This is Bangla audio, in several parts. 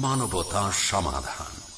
মানবতা সমাধান।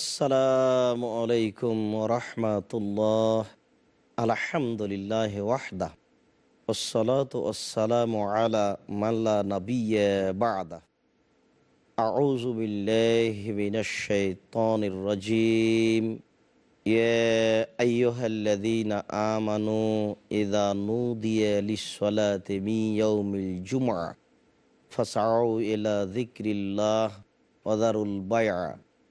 আসসালামু আলাইকুম রহমতুল্লাহ আলহামদুলিল্লাহ ওয়াহদা والصلاة والسلام على من لا نبي بعده أعوذ بالله من الشيطان الرجيم يا أيها الذين آمنوا إذا نودي للصلاة من يوم الجمعة فاسعوا إلى ذكر الله وذروا البيع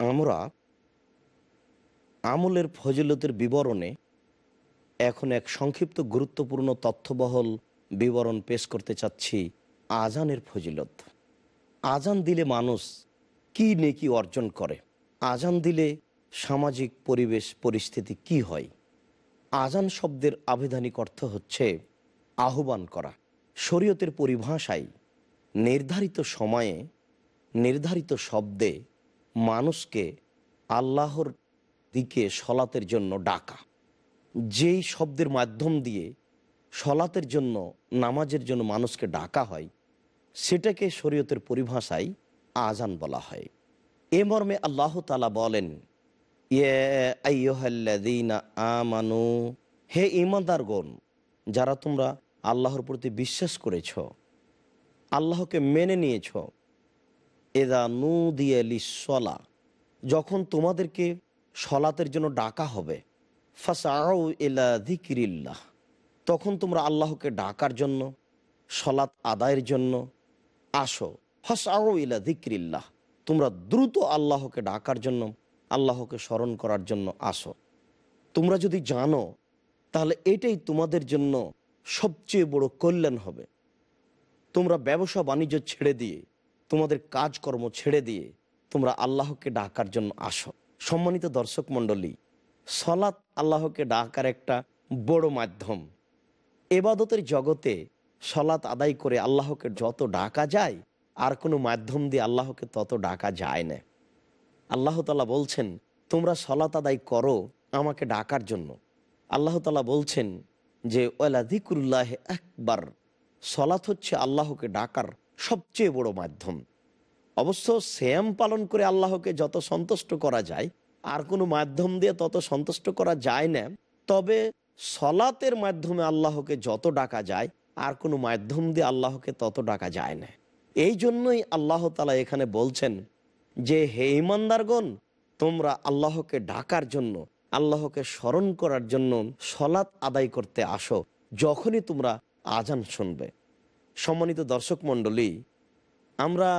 আমরা আমলের ফজিলতের বিবরণে এখন এক সংক্ষিপ্ত গুরুত্বপূর্ণ তথ্যবহল বিবরণ পেশ করতে চাচ্ছি, আজানের ফজিলত। আজান দিলে মানুষ কি নেকি অর্জন করে? আজান দিলে সামাজিক পরিবেশ পরিস্থিতি কি হয়? আজান শব্দের আবেধানিক অর্থ হচ্ছে আহ্বান করা। শরীয়তের পরিভাষায় নির্ধারিত সময়ে নির্ধারিত শব্দে মানুষকে আল্লাহর দিকে সলাতের জন্য ডাকা। যেই শব্দের মাধ্যম দিয়ে সলাতের জন্য, নামাজের জন্য মানুষকে ডাকা হয়, সেটাকে শরীয়তের পরিভাষায় আজান বলা হয়। এ মর্মে আল্লাহ তালা বলেন আমানু হে ইমানদারগণ যারা তোমরা আল্লাহর প্রতি বিশ্বাস করেছ, আল্লাহকে মেনে নিয়েছ এদা নু দিয়ে লিসলা যখন তোমাদেরকে সলাতের জন্য ডাকা হবে, ফাসাউ এলা দিকিরিল্লাহ তখন তোমরা আল্লাহকে ডাকার জন্য, সলাৎ আদায়ের জন্য আসো। ফাসাউ ইলা দিকিরিল্লাহ তোমরা দ্রুত আল্লাহকে ডাকার জন্য, আল্লাহকে স্মরণ করার জন্য আসো। তোমরা যদি জানো, তাহলে এটাই তোমাদের জন্য সবচেয়ে বড় কল্যাণ হবে। তোমরা ব্যবসা বাণিজ্য ছেড়ে দিয়ে তোমাদের কাজকর্ম ছেড়ে দিয়ে তোমরা আল্লাহকে ডাকার জন্য আসো। সম্মানিত দর্শক মণ্ডলী, সলাৎ আল্লাহকে ডাকার একটা বড় মাধ্যম। এবাদতের জগতে সলাৎ আদায় করে আল্লাহকে যত ডাকা যায়, আর কোনো মাধ্যম দিয়ে আল্লাহকে তত ডাকা যায় না। আল্লাহ তালা বলছেন, তোমরা সলাৎ আদায় করো আমাকে ডাকার জন্য। আল্লাহ তালা বলছেন যে ওয়ালাদিকুল্লাহ একবার সলাৎ হচ্ছে আল্লাহকে ডাকার সবচেয়ে বড় মাধ্যম। অবশ্য শ্যাম পালন করে আল্লাহকে যত সন্তুষ্ট করা যায়, আর কোনো মাধ্যম দিয়ে তত সন্তুষ্ট করা যায় না, তবে সলাতের মাধ্যমে আল্লাহকে যত ডাকা যায়, আর কোনো মাধ্যম দিয়ে আল্লাহকে তত ডাকা যায় না। এই জন্যই আল্লাহ তালা এখানে বলছেন যে, হে ইমানদারগণ তোমরা আল্লাহকে ডাকার জন্য, আল্লাহকে স্মরণ করার জন্য সলাৎ আদায় করতে আসো, যখনই তোমরা আজান শুনবে। সম্মানিত দর্শক মণ্ডলী, আমরা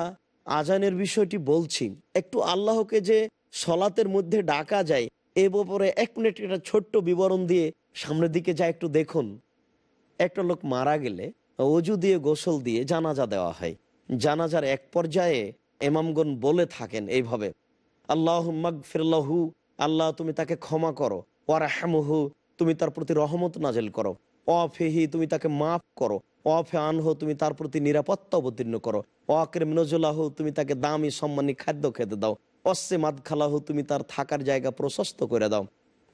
আজানের বিষয়টি বলছি। একটু আল্লাহকে যে সলাতের মধ্যে ডাকা যায়, এ ব্যাপারে এক মিনিট একটা ছোট্ট বিবরণ দিয়ে সামনের দিকে যা একটু দেখুন। একটা লোক মারা গেলে অজু দিয়ে, গোসল দিয়ে জানাজা দেওয়া হয়। জানাজার এক পর্যায়ে এমামগণ বলে থাকেন এইভাবে আল্লাহ ফিরলাহু আল্লাহ তুমি তাকে ক্ষমা করো ওয়ারাহামহু তুমি তার প্রতি রহমত নাজেল করো। অফেহি তুমি তাকে মাফ করো। অফে আনহ, তুমি তার প্রতি নিরাপত্তা অবতীর্ণ করো। অক্রেম নজলাহ তুমি তাকে দামি, সম্মানী খাদ্য খেতে দাও। অস্সে মাদ খালাহু তুমি তার থাকার জায়গা প্রশস্ত করে দাও।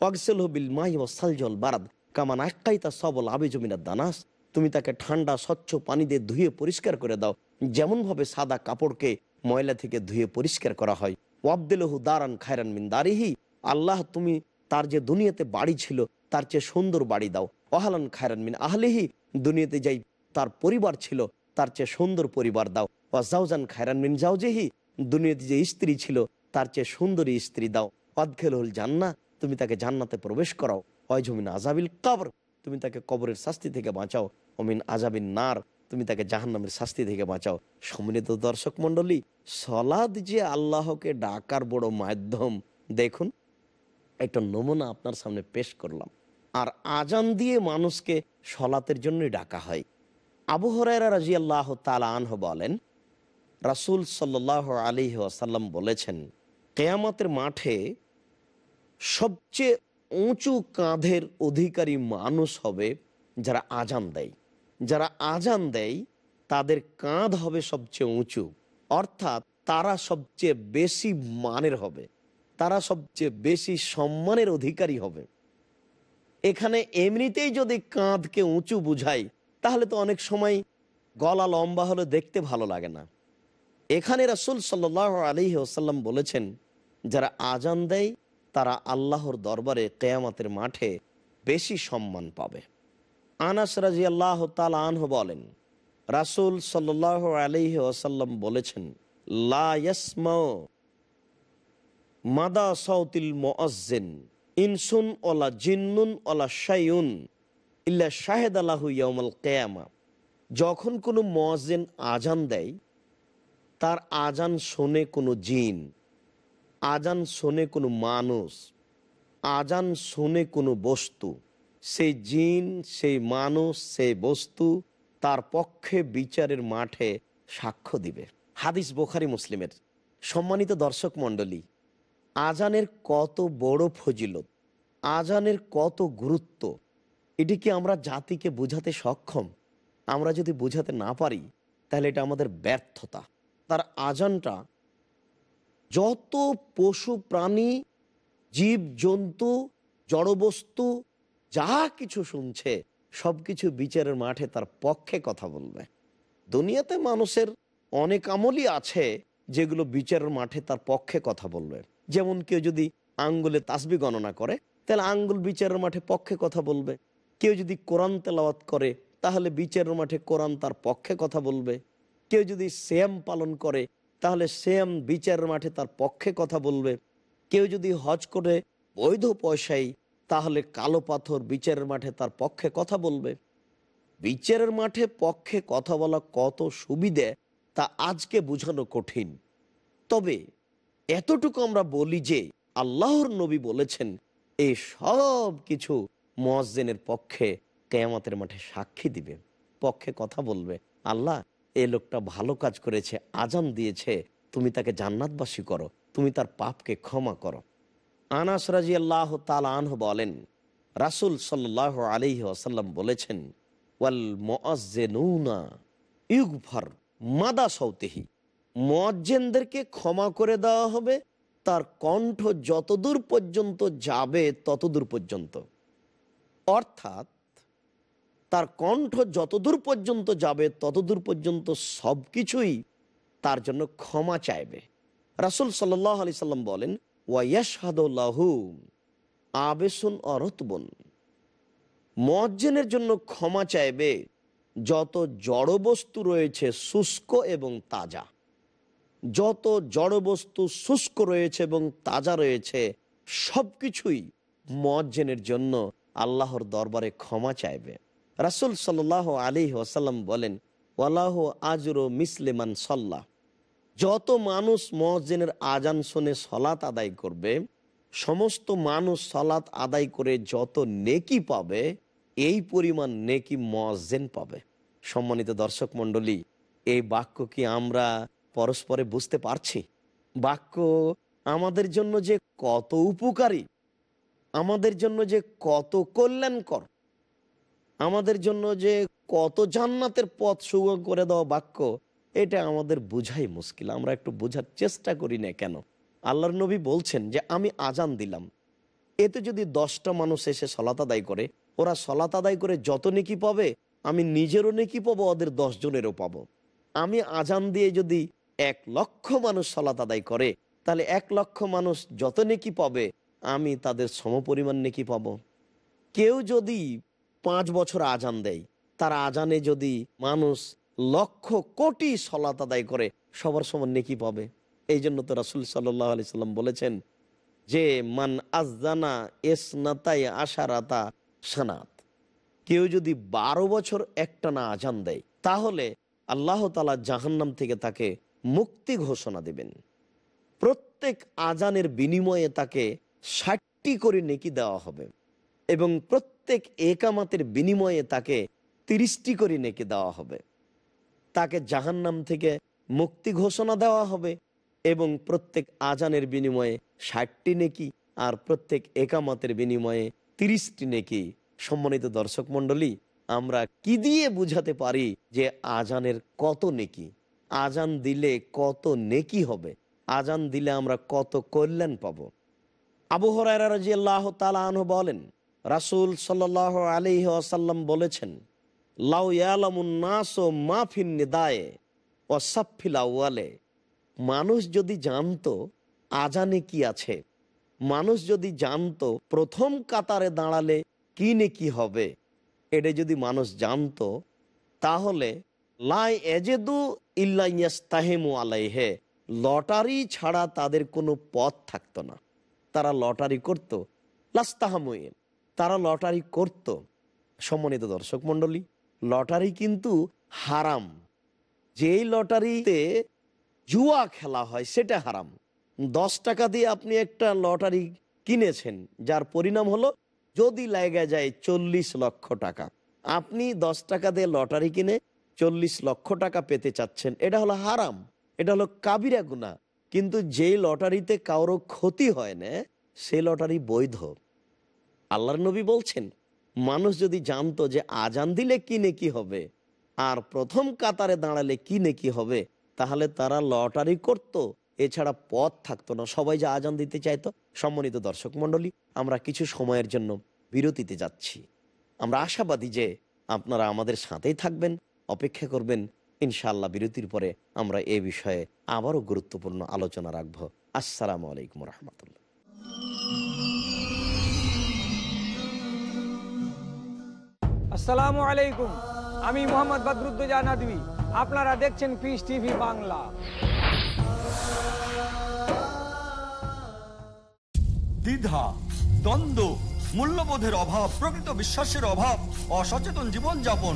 অগসেল বিল মাহি ও সালজল বারাদ কামান আক্কাইতা সবল আবে জমিনার দানাস। তুমি তাকে ঠান্ডা, স্বচ্ছ পানি দিয়ে ধুয়ে পরিষ্কার করে দাও। যেমনভাবে সাদা কাপড়কে ময়লা থেকে ধুয়ে পরিষ্কার করা হয়। ওয়াবদেলহু দারান খায়রান মিন দারিহি, আল্লাহ তুমি তার যে দুনিয়াতে বাড়ি ছিল, তার চেয়ে সুন্দর বাড়ি দাও। অহালান খায়রান মিন আহলেহি, দুনিয়াতে যাই তার পরিবার ছিল, তার চেয়ে সুন্দর পরিবার দাও। ওয়াজাউজান খায়রান মিন জাউজেহি দুনিয়াতে যে স্ত্রী ছিল, তার চেয়ে সুন্দরী স্ত্রী দাও। অদখেল হল জান্না তুমি তাকে জান্নাতে প্রবেশ করাও। অয়জমিন আজাবিল কবর, তুমি তাকে কবরের শাস্তি থেকে বাঁচাও। অমিন আজাবিন নার, তুমি তাকে জাহান্নামের শাস্তি থেকে বাঁচাও। সম্মিলিত দর্শক মন্ডলী সলাদ যে আল্লাহকে ডাকার বড় মাধ্যম, দেখুন, একটা নমুনা আপনার সামনে পেশ করলাম। আর আজান দিয়ে মানুষকে সলাতের জন্যই ডাকা হয়। আবু হরাইরা রাজি আল্লাহ আনহ বলেন, রাসুল সাল্লাহ আলী আসাল্লাম বলেছেন, কেয়ামতের মাঠে সবচেয়ে উঁচু কাঁধের অধিকারী মানুষ হবে যারা আজান দেয়। যারা আজান দেয়, তাদের কাঁধ হবে সবচেয়ে উঁচু। অর্থাৎ তারা সবচেয়ে বেশি মানের হবে। তারা সবচেয়ে বেশি সম্মানের অধিকারী হবে। এখানে এমনিতেই যদি কাঁধকে উঁচু বুঝাই, তাহলে তো অনেক সময় গলা লম্বা হলে দেখতে ভালো লাগে না। এখানে রাসুল সাল্লাহ আলী ওসাল্লাম বলেছেন, যারা আজান দেয়, তারা আল্লাহর দরবারে কেয়ামাতের মাঠে বেশি সম্মান পাবে। আনাস রাজি আল্লাহ আনহ বলেন, রাসুল সাল্লাহ আলহি ওসাল্লাম বলেছেন, লা মাদা সাউতিল মোয়াজ্জেন ইনসুন ওলা জিন্নুন ওলা শাইউন ইল্লা শাহেদ আলাহু ইয়ামাল কেয়ামা। যখন কোনো মোয়াজ্জেন আজান দেয়, তার আজান শোনে কোনো জিন আজান শোনে কোনো মানুষ আজান শোনে কোনো বস্তু, সেই জিন, সেই মানুষ, সেই বস্তু তার পক্ষে বিচারের মাঠে সাক্ষ্য দিবে। হাদিস বোখারি মুসলিমের। সম্মানিত দর্শক মণ্ডলী আজানের কত বড় ফজিলত, আজানের কত গুরুত্ব, এটি কি আমরা জাতিকে বোঝাতে সক্ষম? আমরা যদি বোঝাতে না পারি, তাহলে এটা আমাদের ব্যর্থতা। তার আজানটা, যত পশু, প্রাণী, জীব, জন্তু, জড়বস্তু, যা কিছু শুনছে সব কিছু বিচারের মাঠে তার পক্ষে কথা বলবে। দুনিয়াতে মানুষের অনেক আমলই আছে যেগুলো বিচারের মাঠে তার পক্ষে কথা বলবে। যেমন কেউ যদি আঙ্গুলে তাসবি গণনা করে, তাহলে আঙ্গুল বিচারের মাঠে পক্ষে কথা বলবে। কেউ যদি কোরআন তেলাওয়াত করে, তাহলে বিচারের মাঠে কোরআন তার পক্ষে কথা বলবে। কেউ যদি শ্যাম পালন করে, তাহলে শ্যাম বিচারের মাঠে তার পক্ষে কথা বলবে। কেউ যদি হজ করে বৈধ পয়সায়, তাহলে কালো পাথর বিচারের মাঠে তার পক্ষে কথা বলবে। বিচারের মাঠে পক্ষে কথা বলা কত সুবিধে, তা আজকে বোঝানো কঠিন। তবে এতটুকু আমরা বলি যে আল্লাহর নবী বলেছেন এই সব কিছু মসজেনের পক্ষে কেয়ামতের মাঠে সাক্ষী দিবে, পক্ষে কথা বলবে। আল্লাহ, এ লোকটা ভালো কাজ করেছে, আজান দিয়েছে, তুমি তাকে জান্নাতবাসী করো, তুমি তার পাপকে ক্ষমা করো। আনাস রাজি আল্লাহ আনহ বলেন, রাসুল সাল্লাহ আলিহি আসাল্লাম বলেছেন, ওয়াল মজ্জেনুনা ইউগফার মাদা সৌতেহি মজ্জেনদেরকে ক্ষমা করে দেওয়া হবে। তার কণ্ঠ যতদূর পর্যন্ত যাবে, ততদূর পর্যন্ত। অর্থাৎ, তার কণ্ঠ যতদূর পর্যন্ত যাবে, ততদূর পর্যন্ত সব কিছুই তার জন্য ক্ষমা চাইবে। রাসুল সাল্লাহ আলি সাল্লাম বলেন ওয়াইয়াসাদু আবেসুন অরতবন মজ্জেনের জন্য ক্ষমা চাইবে যত জড়বস্তু রয়েছে, শুষ্ক এবং তাজা। যত জড়বস্তু শুষ্ক রয়েছে এবং তাজা রয়েছে সব কিছুই মজ্জেনের জন্য আল্লাহর দরবারে ক্ষমা চাইবে। রাসুল সাল্লাহ আলী ওসাল্লাম বলেন, ওয়ালাহ আজরো মিসলেমান সাল্লাহ যত মানুষ মসজিদের আজান শোনে সলাত আদায় করবে, সমস্ত মানুষ সলাত আদায় করে যত নেকি পাবে, এই পরিমাণ নেকি মসজেন পাবে। সম্মানিত দর্শক মণ্ডলী, এই বাক্য কি আমরা পরস্পরে বুঝতে পারছি। বাক্য, আমাদের জন্য যে কত উপকারী, আমাদের জন্য যে কত কল্যাণকর, আমাদের জন্য যে কত জান্নাতের পথ সুগম করে দেওয়া বাক্য, এটা আমাদের বোঝাই মুশকিল। আমরা একটু বোঝার চেষ্টা করি না কেন? আল্লাহর নবী বলছেন যে, আমি আজান দিলাম। এতে যদি দশটা মানুষ এসে সলাত আদায় করে, ওরা সলাত আদায় করে যত নেকি পাবে, আমি নিজেরও নেকি পাবো, ওদের দশজনেরও পাবো। আমি আজান দিয়ে যদি এক লক্ষ মানুষ সলাত আদায় করে, তাহলে এক লক্ষ মানুষ যত নেকি পাবে, আমি তাদের সমপরিমাণ নেকি পাবো। কেউ যদি পাঁচ বছর আজান দেয়, তার আজানে যদি মানুষ লক্ষ কোটি সলাত আদায় করে, সবার সমান নেকি পাবে। এই জন্য তো রাসুল সাল্লাহ আলি সাল্লাম বলেছেন যে, মান আজানা এসনাতাই আশারাতা সানাত। কেউ যদি বারো বছর একটানা আজান দেয়, তাহলে আল্লাহ তালা জাহান্নাম থেকে তাকে মুক্তি ঘোষণা দেবেন। প্রত্যেক আজানের বিনিময়ে তাকে ষাটটি করে নেকি দেওয়া হবে এবং প্রত্যেক একামাতের বিনিময়ে তাকে তিরিশটি করে নেকি দেওয়া হবে। তাকে জাহান্নাম থেকে মুক্তি ঘোষণা দেওয়া হবে এবং প্রত্যেক আজানের বিনিময়ে ষাটটি নেকি আর প্রত্যেক একামতের বিনিময়ে তিরিশটি নেকি। সম্মানিত দর্শক মণ্ডলী, আমরা কি দিয়ে বুঝাতে পারি যে আজানের কত নেকি? আজান দিলে কত নেকি হবে? আজান দিলে আমরা কত কল্যাণ পাবো? আবু হরাইরা আল্লাহ বলেন, রাসুল সাল্লাহ আলি আসাল্লাম বলেছেন, লাউ ইয়ালামুন নাস ও মাফিন নিদায়ে ও সাফিল আউয়ালে। মানুষ যদি জানতো আজানে কি আছে, মানুষ যদি জানতো প্রথম কাতারে দাঁড়ালে কি নে কি হবে, এটা যদি মানুষ জানতো, তাহলে লটারি ছাড়া তাদের কোনো পথ থাকতো না। তারা লটারি করত। লাস্তাহামুয়েল তারা লটারি করত। সম্মানিত দর্শক মণ্ডলী, লটারি কিন্তু হারাম। যেই লটারিতে জুয়া খেলা হয়, সেটা হারাম। দশ টাকা দিয়ে আপনি একটা লটারি কিনেছেন, যার পরিণাম হলো যদি লেগে যায় চল্লিশ লক্ষ টাকা। আপনি দশ টাকা দিয়ে লটারি কিনে চল্লিশ লক্ষ টাকা পেতে চাচ্ছেন। এটা হলো হারাম। এটা হলো কাবিরা গুণা কিন্তু যেই লটারিতে কারও ক্ষতি হয় না সে লটারি বৈধ। আল্লাহর নবী বলছেন, মানুষ যদি জানতো যে আজান দিলে কি নেকি হবে, আর প্রথম কাতারে দাঁড়ালে কি নেকি হবে, তাহলে তারা লটারি করত। এছাড়া পথ থাকতো না। সবাই যে আজান দিতে চাইতো, সম্মানিত দর্শক মণ্ডলী, আমরা কিছু সময়ের জন্য বিরতিতে যাচ্ছি। আমরা আশাবাদী যে আপনারা আমাদের সাথেই থাকবেন। অপেক্ষা করবেন ইনশাআল্লাহ বিরতির পরে আমরা এ বিষয়ে আবারও গুরুত্বপূর্ণ আলোচনা রাখব। আসসালামু আলাইকুম রহমতুল্লাহ। আসসালামু আলাইকুম আমি মোহাম্মদ বদরুদ্দোজা আপনারা দেখছেন পিস টিভি বাংলা। দ্বিধা দ্বন্দ্ব মূল্যবোধের অভাব প্রকৃত বিশ্বাসের অভাব অসচেতন জীবনযাপন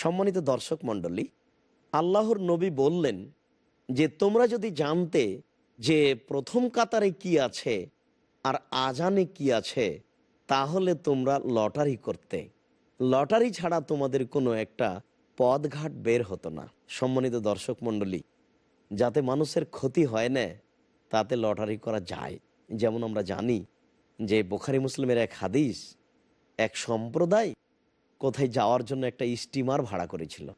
সম্মানিত দর্শক মণ্ডলী, আল্লাহর নবী বললেন যে, তোমরা যদি জানতে যে প্রথম কাতারে কি আছে আর আজানে কি আছে, তাহলে তোমরা লটারি করতে। লটারি ছাড়া তোমাদের কোনো একটা পদঘাট বের হতো না। সম্মানিত দর্শক মণ্ডলী, যাতে মানুষের ক্ষতি হয় না, তাতে লটারি করা যায়। যেমন আমরা জানি যে, বোখারি মুসলিমের এক হাদিস, এক সম্প্রদায় কোথায় যাওয়ার জন্য একটা স্টিমার ভাড়া করেছিল।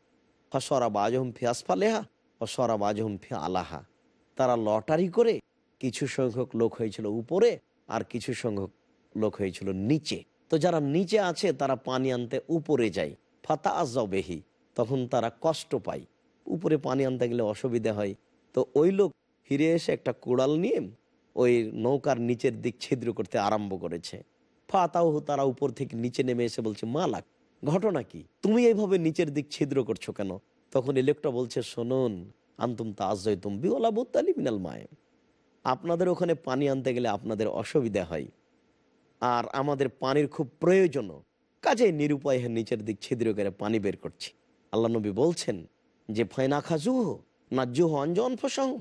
ফসরা বাজহম ফি আসফালেহা, ফসরা বাজহম ফি আলাহা। তারা লটারি করে কিছু সংখ্যক লোক হয়েছিল উপরে আর কিছু সংখ্যক লোক হয়েছিল নিচে। তো যারা নিচে আছে, তারা পানি আনতে উপরে যায়। ফাতা আজবেহি, তখন তারা কষ্ট পায়। উপরে পানি আনতে গেলে অসুবিধা হয়। তো ওই লোক ফিরে এসে একটা কুড়াল নিয়ে ওই নৌকার নিচের দিক ছিদ্র করতে আরম্ভ করেছে। ফাতাও তারা উপর থেকে নিচে নেমে এসে বলছে, মালাক ঘটনা কি? তুমি এইভাবে নিচের দিক ছিদ্র করছ কেন? তখন এই লোকটা বলছে, শোনুন, আন্তুম তাজয় তুম বিওলা বুত্তালি মিনাল মায়ে। আপনাদের ওখানে পানি আনতে গেলে আপনাদের অসুবিধা হয়। আর আমাদের পানির খুব প্রয়োজন কাজে নিরুপায় হয়ে নিচের দিক ছিদ্র করে পানি বের করছি। আল্লাহ নবী বলছেন যে ফাইনা খাজুহ, না জুহ অঞ্জন ফসং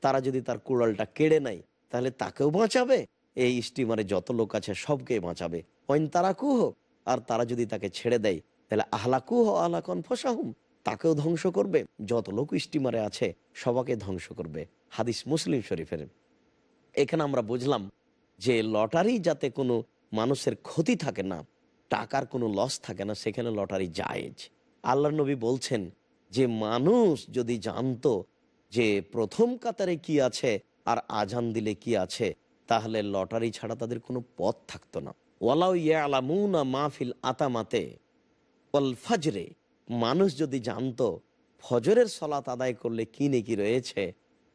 তারা যদি তার কুড়ালটা কেড়ে নেয়, তাহলে তাকেও বাঁচাবে। এই স্টিমারে যত লোক আছে সবকে বাঁচাবে। ওইন তারা কুহ আর তারা যদি তাকে ছেড়ে দেয়, তাহলে আহলা কুহ আহলাকন ফসাহুম, তাকেও ধ্বংস করবে। যত লোক স্টিমারে আছে, সবাকে ধ্বংস করবে। হাদিস মুসলিম শরীফের। এখানে আমরা বুঝলাম যে লটারি যাতে কোনো মানুষের ক্ষতি থাকে না, টাকার কোনো লস থাকে না, সেখানে লটারি জায়েজ। আল্লাহ নবী বলছেন যে, মানুষ যদি জানতো যে প্রথম কাতারে কি আছে আর আজান দিলে কি আছে, তাহলে লটারি ছাড়া তাদের কোনো পথ থাকতো না। ওয়ালাউ মাহফিল আতামাতে ওয়াল ফজরে, মানুষ যদি জানতো ফজরের সলাত আদায় করলে কি নেকি রয়েছে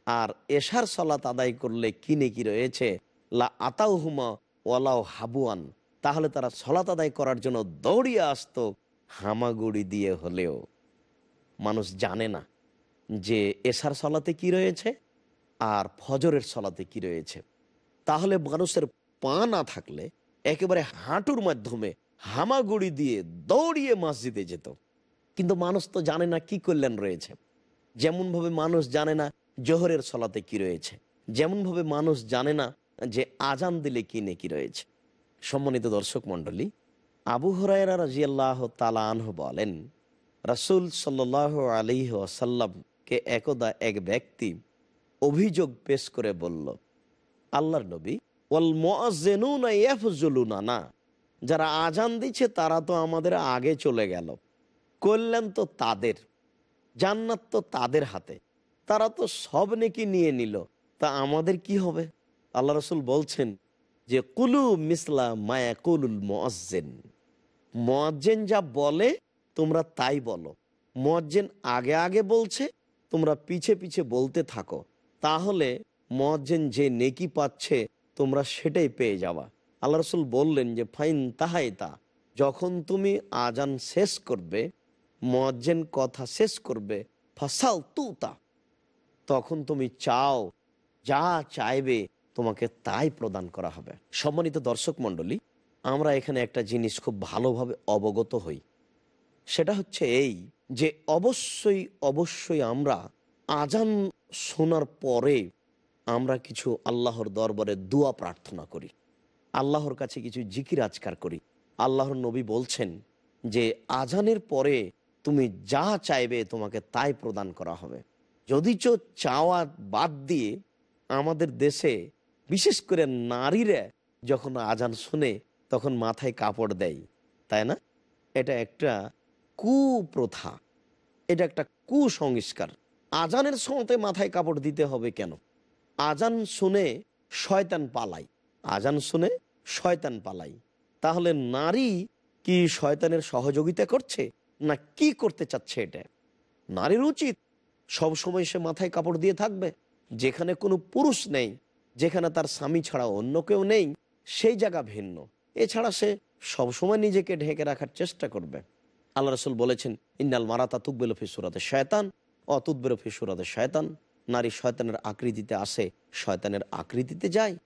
আর এশার সলাত আদায় করলে কি নেকি রয়েছে, লা আতাউহুমা ওয়ালাও হাবুয়ান, তাহলে তারা সলাত আদায় করার জন্য দৌড়িয়ে আসতো হামাগুড়ি দিয়ে হলেও। মানুষ জানে না যে এশার সলাতে কি রয়েছে আর ফজরের সলাতে কি রয়েছে। তাহলে মানুষের পা না থাকলে একেবারে হাঁটুর মাধ্যমে হামাগুড়ি দিয়ে দৌড়িয়ে মসজিদে যেত। কিন্তু মানুষ তো জানে না কি কল্যাণ রয়েছে। যেমনভাবে মানুষ জানে না জোহরের সলাতে কি রয়েছে। যেমনভাবে মানুষ জানে না যে আজান দিলে কি নেকি রয়েছে। সম্মানিত দর্শক মণ্ডলী, আবু হরাইরা রাজিয়াল্লাহ তালা আনহ বলেন, রাসুল সাল্লাহ আলী আসাল্লামকে একদা এক ব্যক্তি অভিযোগ পেশ করে বলল, আল্লাহর নবী ইয়াফজুলুনা, না। যারা আজান দিচ্ছে, তারা তো আমাদের আগে চলে গেল। কল্যাণ তো তাদের, জান্নাত তো তাদের হাতে। তারা তো সব নেকি নিয়ে নিল। তা আমাদের কি হবে? আল্লাহ রসুল বলছেন যে, কুলু মিসলা মায়া কুলুল মোয়াজ্জেন মোয়াজ্জেন যা বলে, তোমরা তাই বলো। মোয়াজ্জেন আগে আগে বলছে, তোমরা পিছে পিছে বলতে থাকো। তাহলে মোয়াজ্জেন যে নেকি পাচ্ছে তোমরা সেটাই পেয়ে যাওয়া আল্লাহ রসুল বললেন যে, ফাইন তাহাই তা যখন তুমি আজান শেষ করবে, মোয়াজ্জেন কথা শেষ করবে, ফাসাল তু তা তখন তুমি চাও, যা চাইবে তোমাকে তাই প্রদান করা হবে। সম্মানিত দর্শক মণ্ডলী, আমরা এখানে একটা জিনিস খুব ভালোভাবে অবগত হই। সেটা হচ্ছে এই যে, অবশ্যই অবশ্যই আমরা আজান শোনার পরে আমরা কিছু আল্লাহর দরবারে দোয়া প্রার্থনা করি। আল্লাহর কাছে কিছু জিকির আজকার করি। আল্লাহর নবী বলছেন যে, আজানের পরে তুমি যা চাইবে তোমাকে তাই প্রদান করা হবে। যদি চো চাওয়া বাদ দিয়ে আমাদের দেশে বিশেষ করে নারীরা যখন আজান শুনে, তখন মাথায় কাপড় দেয়, তাই না? এটা একটা কুপ্রথা, এটা একটা কুসংস্কার। আজানের সময়তে মাথায় কাপড় দিতে হবে কেন? আজান শুনে শয়তান পালাই। আজান শুনে শয়তান পালাই। তাহলে নারী কি শয়তানের সহযোগিতা করছে, না কি করতে চাচ্ছে এটা? নারীর উচিত সব সময় সে মাথায় কাপড় দিয়ে থাকবে। যেখানে কোনো পুরুষ নেই, যেখানে তার স্বামী ছাড়া অন্য কেউ নেই, সেই জায়গা ভিন্ন। এছাড়া সে সবসময় নিজেকে ঢেকে রাখার চেষ্টা করবে। আল্লাহ রসুল বলেছেন, ইন্নাল মারাতা তুকবেল ফিসুরাতে শয়তান অতুদ্বের ফিসুরাতে শয়তান। নারী শয়তানের আকৃতিতে আসে, শয়তানের আকৃতিতে যায়।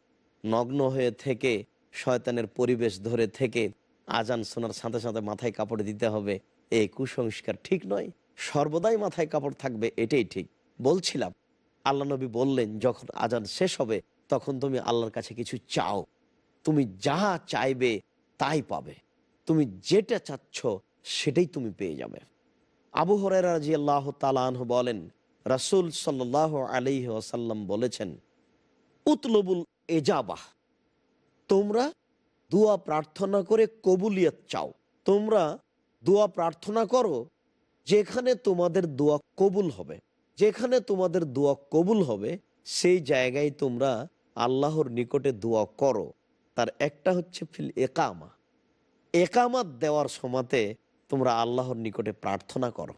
নগ্ন হয়ে থেকে, শয়তানের পরিবেশ ধরে থেকে, আজান শোনার সাথে সাথে মাথায় কাপড় দিতে হবে। এই কুসংস্কার ঠিক নয়। সর্বদাই মাথায় কাপড় থাকবে, এটাই ঠিক। বলছিলাম, আল্লাহ নবী বললেন, যখন আজান শেষ হবে, তখন তুমি আল্লাহর কাছে কিছু চাও। তুমি যা চাইবে, তাই পাবে। তুমি যেটা চাচ্ছ, সেটাই তুমি পেয়ে যাবে। আবু হরেরা রাজি আল্লাহ তালাহ বলেন রাসুল সাল্লাহ আলি ওসাল্লাম বলেছেন, উতলবুল এজাবাহ তোমরা দোয়া প্রার্থনা করে কবুলিয়ত চাও। তোমরা দোয়া প্রার্থনা করো যেখানে তোমাদের দোয়া কবুল হবে। যেখানে তোমাদের দোয়া কবুল হবে, সেই জায়গায় তোমরা আল্লাহর নিকটে দোয়া করো। তার একটা হচ্ছে ফিল একামা একামাত দেওয়ার সময়তে তোমরা আল্লাহর নিকটে প্রার্থনা করো।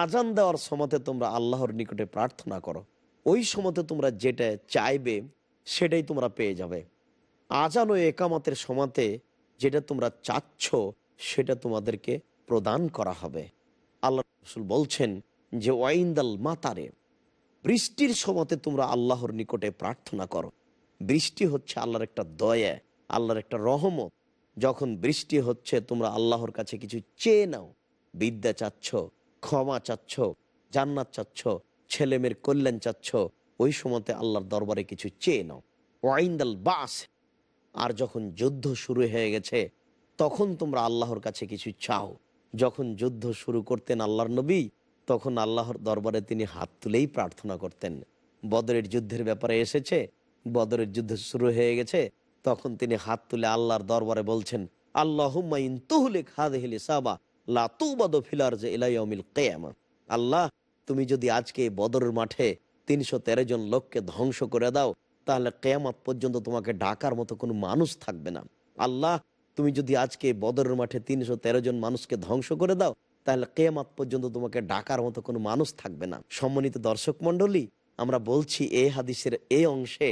আজান দেওয়ার সময়তে তোমরা আল্লাহর নিকটে প্রার্থনা করো। ওই সময়তে তোমরা যেটা চাইবে, সেটাই তোমরা পেয়ে যাবে। আজান ও একামতের সময়তে যেটা তোমরা চাচ্ছ, সেটা তোমাদেরকে প্রদান করা হবে। আল্লাহ রসুল বলছেন যে, ওয়াইন্দাল মাতারে বৃষ্টির সময়তে তোমরা আল্লাহর নিকটে প্রার্থনা করো। বৃষ্টি হচ্ছে আল্লাহর একটা দয়া, আল্লাহর একটা রহমত। যখন বৃষ্টি হচ্ছে, তোমরা আল্লাহর কাছে কিছু চেয়ে নাও, বিদ্যা চাচ্ছ ক্ষমা চাচ্ছ, জান্নাত চাচ্ছ, ছেলেমেয়ের কল্যাণ চাচ্ছ, ওই সময়তে আল্লাহর দরবারে কিছু চেয়ে নাও। ওয়াইন্দাল বাস। আর যখন যুদ্ধ শুরু হয়ে গেছে, তখন তোমরা আল্লাহর কাছে কিছু চাও। যখন যুদ্ধ শুরু করতেন আল্লাহর নবী, তখন আল্লাহর দরবারে তিনি হাত তুলেই প্রার্থনা করতেন। বদরের যুদ্ধের ব্যাপারে এসেছে, বদরের যুদ্ধ শুরু হয়ে গেছে, তখন তিনি হাত তুলে আল্লাহর দরবারে বলছেন আল্লাহ আল্লাহ, তুমি যদি আজকে বদরের মাঠে তিনশো তেরো জন লোককে ধ্বংস করে দাও, তাহলে কেয়ামত পর্যন্ত তোমাকে ডাকার মতো কোনো মানুষ থাকবে না। আল্লাহ, তুমি যদি আজকে বদরের মাঠে তিনশো তেরো জন মানুষকে ধ্বংস করে দাও, তাহলে কেয়ামত পর্যন্ত তোমাকে ডাকার মতো কোনো মানুষ থাকবে না। সম্মানিত দর্শক মন্ডলী আমরা বলছি এই হাদিসের এই অংশে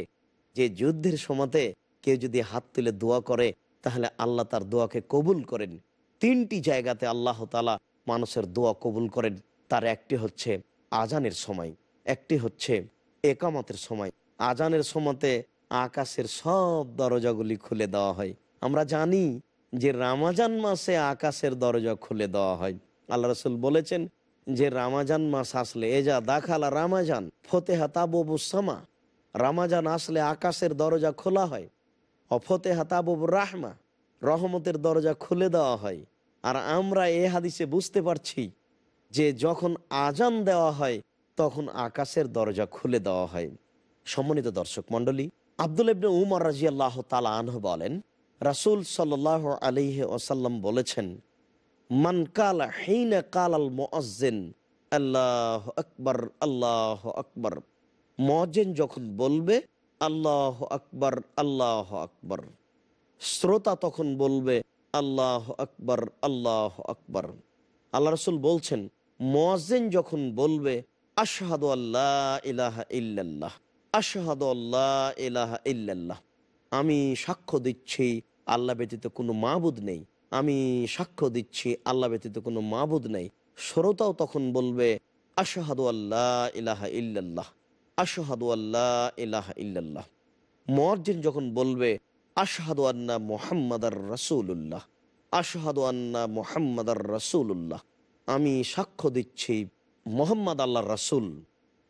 যে যুদ্ধের সময়তে কেউ যদি হাত তুলে দোয়া করে, তাহলে আল্লাহ তার দোয়াকে কবুল করেন। তিনটি জায়গাতে আল্লাহ তালা মানুষের দোয়া কবুল করেন। তার একটি হচ্ছে আজানের সময়, একটি হচ্ছে একামতের সময়। আজানের সময়তে আকাশের সব দরজাগুলি খুলে দেওয়া হয়। আমরা জানি যে রামাজান মাসে আকাশের দরজা খুলে দেওয়া হয়। আল্লাহ রসুল বলেছেন যে রামাজান মাস আসলে এজা দাখালা রামাজান, ফতেহা তাবুসামা রামাজান আসলে আকাশের দরজা খোলা হয়। অফতেহা তাবুব রাহমা, রহমতের দরজা খুলে দেওয়া হয়। আর আমরা এ হাদিসে বুঝতে পারছি যে যখন আজান দেওয়া হয়, তখন আকাশের দরজা খুলে দেওয়া হয়। সম্মানিত দর্শক মন্ডলী আব্দুল ইবনে উমর রাজি আল্লাহ তালা আনহ বলেন, রাসুল সাল আলিহে ওসাল্লাম বলেছেন, মান কাল হেইন কাল আল মোয়াজ্জেন আল্লাহ আকবর আল্লাহ আকবর। মজেন যখন বলবে, আল্লাহ আকবর আল্লাহ আকবর। শ্রোতা তখন বলবে আল্লাহ আকবর আল্লাহ আকবর। আল্লাহ রসুল বলছেন, মোয়াজ্জেন যখন বলবে, আশহাদু আল্লাহ ইলাহা ইল্লাল্লাহ, আশহাদু আল্লাহ ইলাহা ইল্লাল্লাহ, আমি সাক্ষ্য দিচ্ছি আল্লাহ ব্যতীত কোনো মাবুদ নেই। আমি সাক্ষ্য দিচ্ছি আল্লাহ ব্যতীত কোনো মাবুদ নেই। শ্রোতাও তখন বলবে, আশহাদু আল্লাহ ইলাহা ইল্লাল্লাহ, আশহাদু আল্লাহ ইলাহা ইল্লাল্লাহ। মর্জিন যখন বলবে আশহাদু আন্না মোহাম্মদার রসুল্লাহ আশহাদু আন্না মোহাম্মদার রসুল্লাহ আমি সাক্ষ্য দিচ্ছি মোহাম্মদ আল্লাহ রসুল।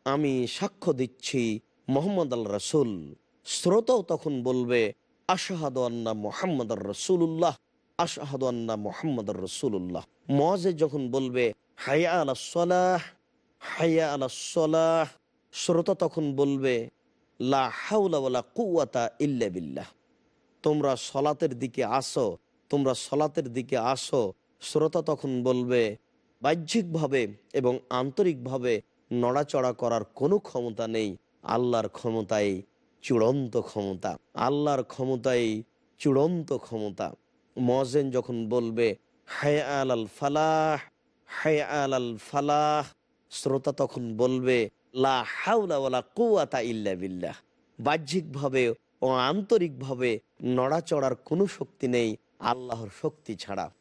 আমি সাক্ষ্য দিচ্ছি মোহাম্মদ আল্লাহ রসুল। শ্রোতাও তখন বলবে, আশাহাদ আন্না মোহাম্মদ রসুল্লাহ আশাহাদ আন্না মোহাম্মদ রসুল্লাহ মজে যখন বলবে, হায়া আলা সলাহ, হায়া আলা সলাহ, শ্রোতা তখন বলবে, লা হাউলা কুয়াতা ইল্লা বিল্লাহ। তোমরা সলাতের দিকে আসো, তোমরা সলাতের দিকে আসো, শ্রোতা তখন বলবে, বাহ্যিকভাবে এবং আন্তরিকভাবে নড়াচড়া করার কোনো ক্ষমতা নেই, আল্লাহর ক্ষমতায় চূড়ান্ত ক্ষমতা, আল্লাহর ক্ষমতায় চূড়ান্ত ক্ষমতা। মজেন যখন বলবে, হায় আল আল ফালাহ, হায় আল ফালাহ, শ্রোতা তখন বলবে, লা হাউলা ওয়ালা কুয়াতা ইল্লা বিল্লাহ। বাহ্যিকভাবে ও আন্তরিকভাবে নড়াচড়ার কোনো শক্তি নেই, আল্লাহর শক্তি ছাড়া।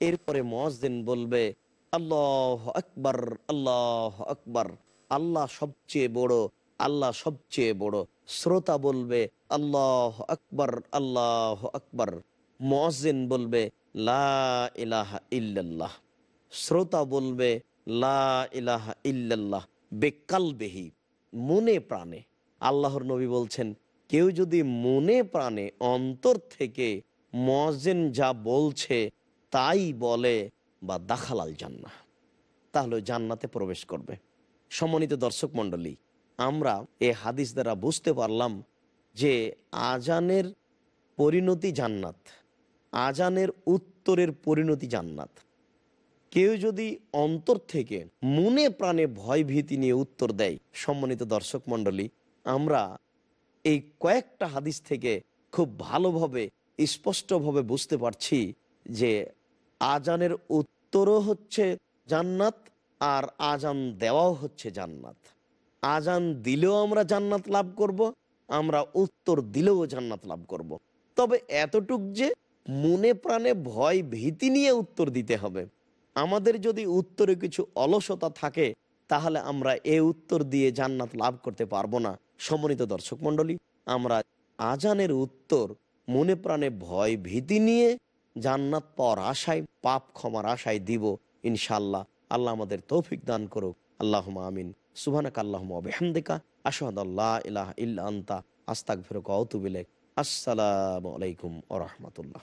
এরপরে মজদিন বলবে, আল্লাহ আকবর আল্লাহ আকবর। আল্লাহ সবচেয়ে বড়, আল্লাহ সবচেয়ে বড়। শ্রোতা বলবে, আল্লাহ আকবর আল্লাহ আকবর। মজিন বলবে, লা ইলাহা ইল্লাল্লাহ। শ্রোতা বলবে, লা ইলাহা ইল্লাল্লাহ। বেকালবেহি, মনে প্রাণে। আল্লাহর নবী বলছেন কেউ যদি মনে প্রাণে অন্তর থেকে মজেন যা বলছে তাই বলে বা দাখালাল জান্না তাহলে জান্নাতে প্রবেশ করবে। সম্মানিত দর্শক মণ্ডলী, আমরা এ হাদিস দ্বারা বুঝতে পারলাম যে আজানের পরিণতি জান্নাত, আজানের উত্তরের পরিণতি জান্নাত। কেউ যদি অন্তর থেকে মনে প্রাণে ভয় ভীতি নিয়ে উত্তর দেয়, সম্মানিত দর্শক মণ্ডলী, আমরা এই কয়েকটা হাদিস থেকে খুব ভালোভাবে, স্পষ্টভাবে বুঝতে পারছি যে আজানের উত্তরও হচ্ছে জান্নাত আর আজান দেওয়াও হচ্ছে জান্নাত। আজান দিলেও আমরা জান্নাত লাভ করব, আমরা উত্তর দিলেও জান্নাত লাভ করব। তবে এতটুক যে মনে প্রাণে ভয় ভীতি নিয়ে উত্তর দিতে হবে। আমাদের যদি উত্তরে কিছু অলসতা থাকে, তাহলে আমরা এ উত্তর দিয়ে জান্নাত লাভ করতে পারব না। সম্মানিত দর্শক মণ্ডলী, আমরা আজানের উত্তর মনে প্রাণে ভয় ভীতি নিয়ে জান্নাত পাওয়ার আশায়, পাপ ক্ষমার আশায় দিব ইনশাল্লাহ আল্লাহ আমাদের তৌফিক দান করুক। আল্লাহ আমিন। সুবানাক আল্লাহ বেহামদিকা। আশহাদ আল্লাহ ইলাহ ইল্লা ফিরক অতুবিলেক আসসালামু আলাইকুম ও রহমতুল্লাহ।